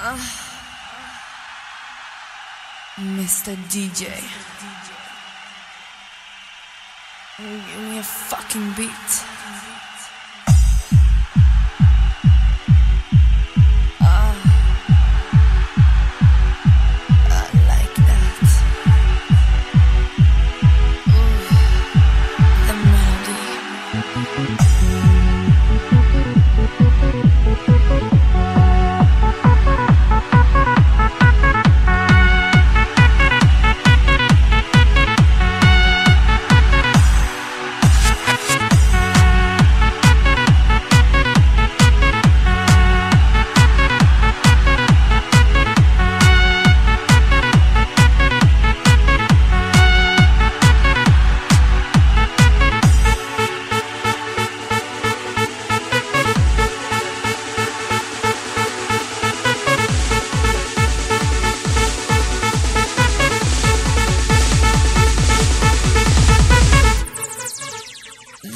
Ah. Mr. DJ. Give me a fucking beat.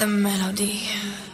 The melody.